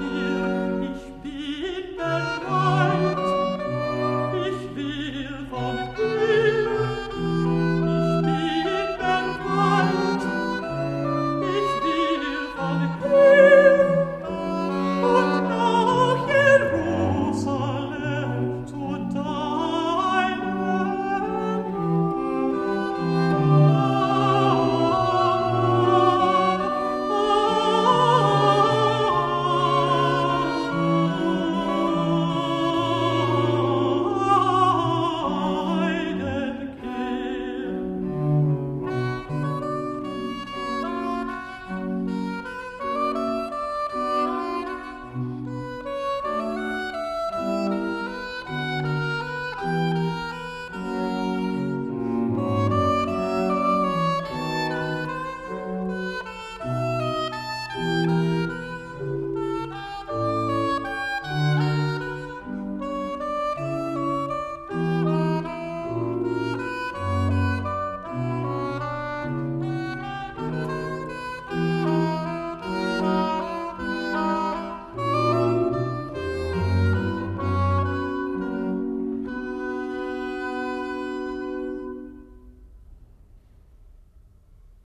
Yeah.